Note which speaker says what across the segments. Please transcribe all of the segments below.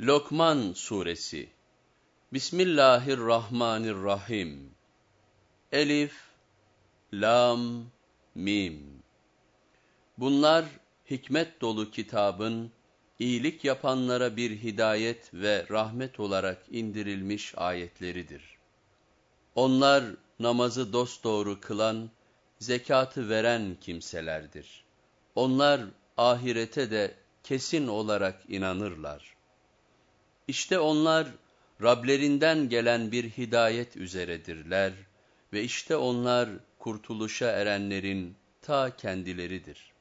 Speaker 1: Lokman Suresi Bismillahirrahmanirrahim Elif, Lam, Mim Bunlar hikmet dolu kitabın, iyilik yapanlara bir hidayet ve rahmet olarak indirilmiş ayetleridir. Onlar namazı dosdoğru kılan, zekatı veren kimselerdir. Onlar ahirete de kesin olarak inanırlar. İşte onlar Rablerinden gelen bir hidayet üzeredirler ve işte onlar kurtuluşa erenlerin ta kendileridir.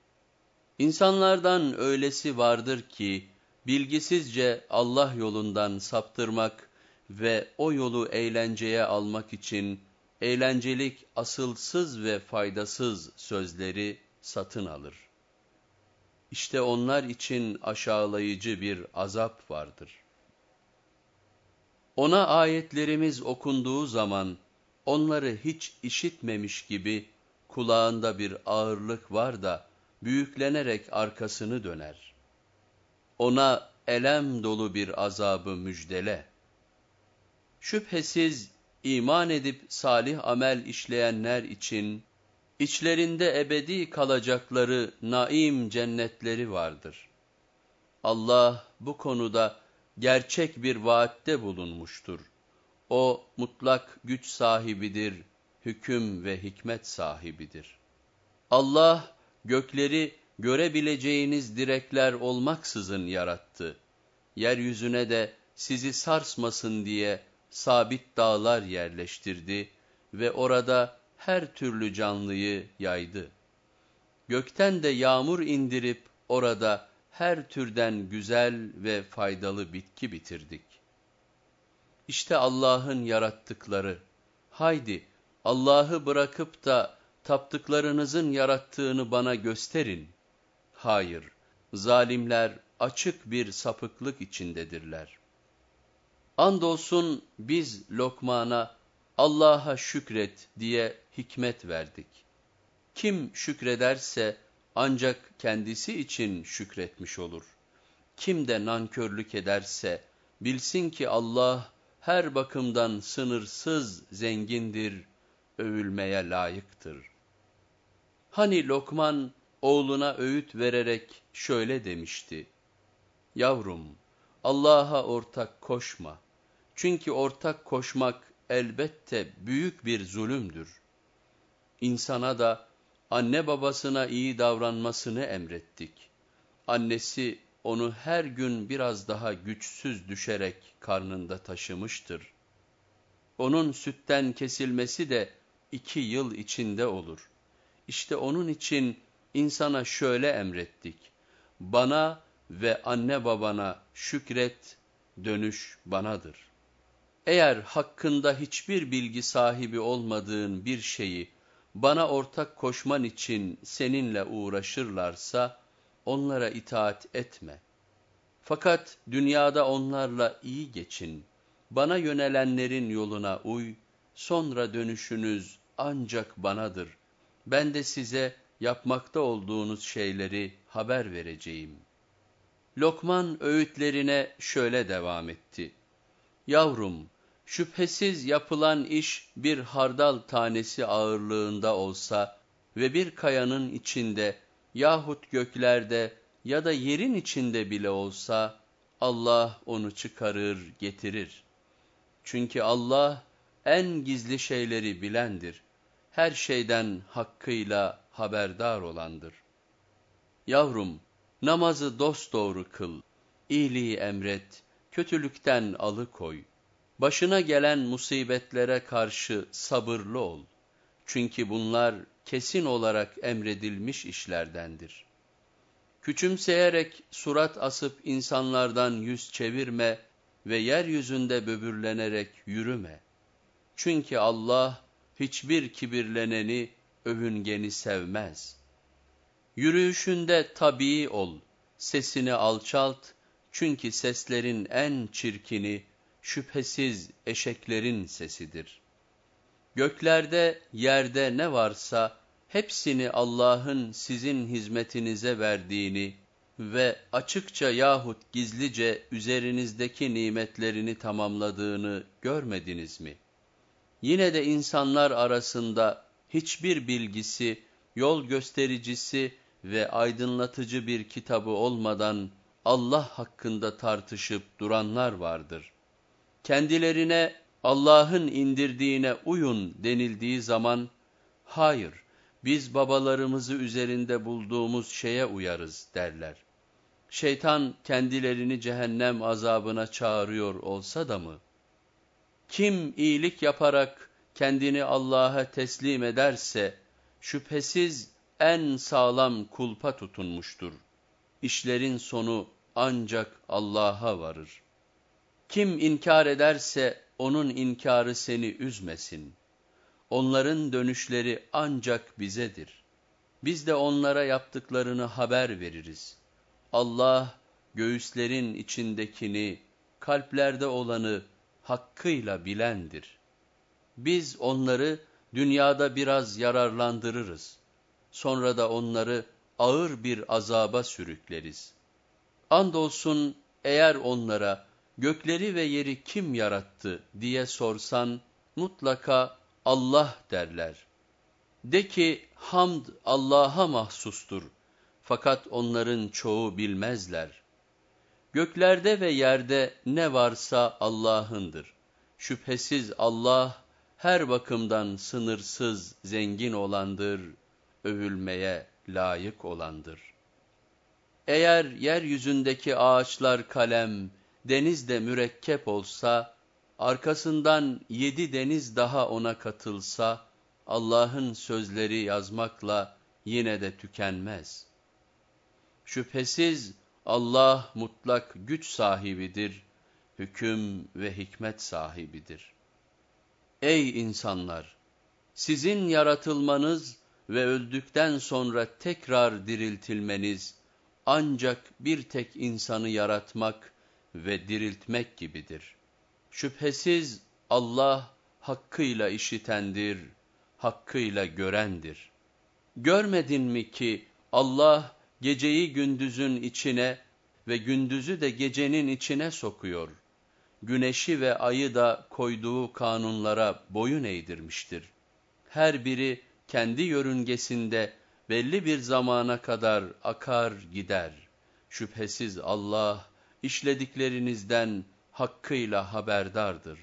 Speaker 1: İnsanlardan öylesi vardır ki bilgisizce Allah yolundan saptırmak ve o yolu eğlenceye almak için eğlencelik asılsız ve faydasız sözleri satın alır. İşte onlar için aşağılayıcı bir azap vardır. Ona ayetlerimiz okunduğu zaman onları hiç işitmemiş gibi kulağında bir ağırlık var da büyüklenerek arkasını döner. Ona elem dolu bir azabı müjdele. Şüphesiz iman edip salih amel işleyenler için içlerinde ebedi kalacakları naim cennetleri vardır. Allah bu konuda gerçek bir vaatte bulunmuştur. O mutlak güç sahibidir, hüküm ve hikmet sahibidir. Allah gökleri görebileceğiniz direkler olmaksızın yarattı. Yeryüzüne de sizi sarsmasın diye sabit dağlar yerleştirdi ve orada her türlü canlıyı yaydı. Gökten de yağmur indirip orada her türden güzel ve faydalı bitki bitirdik. İşte Allah'ın yarattıkları. Haydi Allah'ı bırakıp da taptıklarınızın yarattığını bana gösterin. Hayır, zalimler açık bir sapıklık içindedirler. Andolsun biz Lokman'a Allah'a şükret diye hikmet verdik. Kim şükrederse, ancak kendisi için şükretmiş olur. Kim de nankörlük ederse bilsin ki Allah her bakımdan sınırsız zengindir, övülmeye layıktır. Hani Lokman oğluna öğüt vererek şöyle demişti. Yavrum, Allah'a ortak koşma. Çünkü ortak koşmak elbette büyük bir zulümdür. İnsana da anne babasına iyi davranmasını emrettik. Annesi onu her gün biraz daha güçsüz düşerek karnında taşımıştır. Onun sütten kesilmesi de iki yıl içinde olur. İşte onun için insana şöyle emrettik. Bana ve anne babana şükret, dönüş banadır. Eğer hakkında hiçbir bilgi sahibi olmadığın bir şeyi bana ortak koşman için seninle uğraşırlarsa onlara itaat etme. Fakat dünyada onlarla iyi geçin. Bana yönelenlerin yoluna uy, sonra dönüşünüz ancak banadır. Ben de size yapmakta olduğunuz şeyleri haber vereceğim. Lokman öğütlerine şöyle devam etti. Yavrum, Şüphesiz yapılan iş bir hardal tanesi ağırlığında olsa ve bir kayanın içinde yahut göklerde ya da yerin içinde bile olsa Allah onu çıkarır getirir. Çünkü Allah en gizli şeyleri bilendir. Her şeyden hakkıyla haberdar olandır. Yavrum, namazı dosdoğru kıl, iyiliği emret, kötülükten alıkoy. Başına gelen musibetlere karşı sabırlı ol. Çünkü bunlar kesin olarak emredilmiş işlerdendir. Küçümseyerek surat asıp insanlardan yüz çevirme ve yeryüzünde böbürlenerek yürüme. Çünkü Allah hiçbir kibirleneni, övüngeni sevmez. Yürüyüşünde tabii ol, sesini alçalt, çünkü seslerin en çirkini, şüphesiz eşeklerin sesidir. Göklerde, yerde ne varsa hepsini Allah'ın sizin hizmetinize verdiğini ve açıkça yahut gizlice üzerinizdeki nimetlerini tamamladığını görmediniz mi? Yine de insanlar arasında hiçbir bilgisi, yol göstericisi ve aydınlatıcı bir kitabı olmadan Allah hakkında tartışıp duranlar vardır. Kendilerine Allah'ın indirdiğine uyun denildiği zaman, hayır, biz babalarımızı üzerinde bulduğumuz şeye uyarız derler. Şeytan kendilerini cehennem azabına çağırıyor olsa da mı? Kim iyilik yaparak kendini Allah'a teslim ederse, şüphesiz en sağlam kulpa tutunmuştur. İşlerin sonu ancak Allah'a varır. Kim inkar ederse onun inkarı seni üzmesin. Onların dönüşleri ancak bizedir. Biz de onlara yaptıklarını haber veririz. Allah göğüslerin içindekini, kalplerde olanı hakkıyla bilendir. Biz onları dünyada biraz yararlandırırız. Sonra da onları ağır bir azaba sürükleriz. Andolsun eğer onlara gökleri ve yeri kim yarattı diye sorsan mutlaka Allah derler. De ki hamd Allah'a mahsustur. Fakat onların çoğu bilmezler. Göklerde ve yerde ne varsa Allah'ındır. Şüphesiz Allah her bakımdan sınırsız zengin olandır, övülmeye layık olandır. Eğer yeryüzündeki ağaçlar kalem, deniz de mürekkep olsa, arkasından yedi deniz daha ona katılsa, Allah'ın sözleri yazmakla yine de tükenmez. Şüphesiz Allah mutlak güç sahibidir, hüküm ve hikmet sahibidir. Ey insanlar! Sizin yaratılmanız ve öldükten sonra tekrar diriltilmeniz, ancak bir tek insanı yaratmak ve diriltmek gibidir. Şüphesiz Allah hakkıyla işitendir, hakkıyla görendir. Görmedin mi ki Allah geceyi gündüzün içine ve gündüzü de gecenin içine sokuyor. Güneşi ve ayı da koyduğu kanunlara boyun eğdirmiştir. Her biri kendi yörüngesinde belli bir zamana kadar akar gider. Şüphesiz Allah işlediklerinizden hakkıyla haberdardır.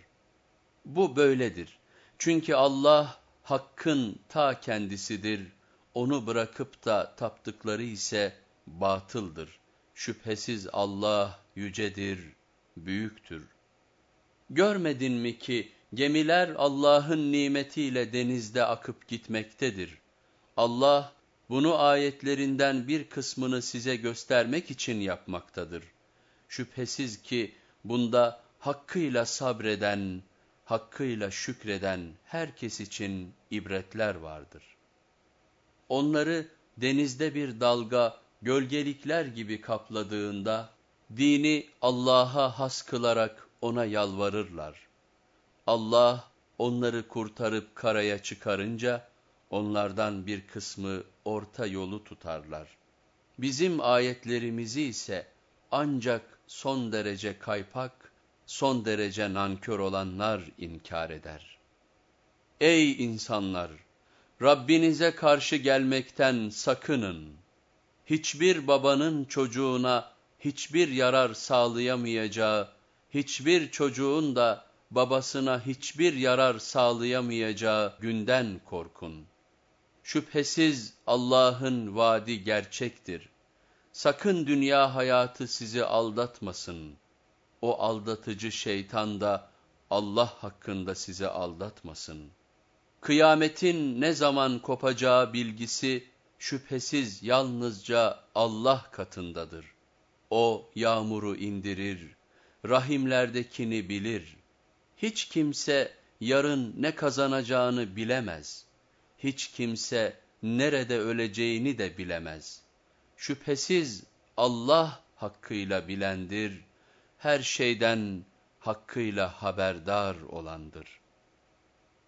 Speaker 1: Bu böyledir. Çünkü Allah hakkın ta kendisidir. Onu bırakıp da taptıkları ise batıldır. Şüphesiz Allah yücedir, büyüktür. Görmedin mi ki gemiler Allah'ın nimetiyle denizde akıp gitmektedir. Allah bunu ayetlerinden bir kısmını size göstermek için yapmaktadır. Şüphesiz ki bunda hakkıyla sabreden, hakkıyla şükreden herkes için ibretler vardır. Onları denizde bir dalga, gölgelikler gibi kapladığında, dini Allah'a has kılarak ona yalvarırlar. Allah onları kurtarıp karaya çıkarınca, onlardan bir kısmı orta yolu tutarlar. Bizim ayetlerimizi ise ancak son derece kaypak, son derece nankör olanlar inkar eder. Ey insanlar! Rabbinize karşı gelmekten sakının. Hiçbir babanın çocuğuna hiçbir yarar sağlayamayacağı, hiçbir çocuğun da babasına hiçbir yarar sağlayamayacağı günden korkun. Şüphesiz Allah'ın vaadi gerçektir. Sakın dünya hayatı sizi aldatmasın. O aldatıcı şeytan da Allah hakkında sizi aldatmasın. Kıyametin ne zaman kopacağı bilgisi şüphesiz yalnızca Allah katındadır. O yağmuru indirir, rahimlerdekini bilir. Hiç kimse yarın ne kazanacağını bilemez. Hiç kimse nerede öleceğini de bilemez. Şüphesiz Allah hakkıyla bilendir, her şeyden hakkıyla haberdar olandır.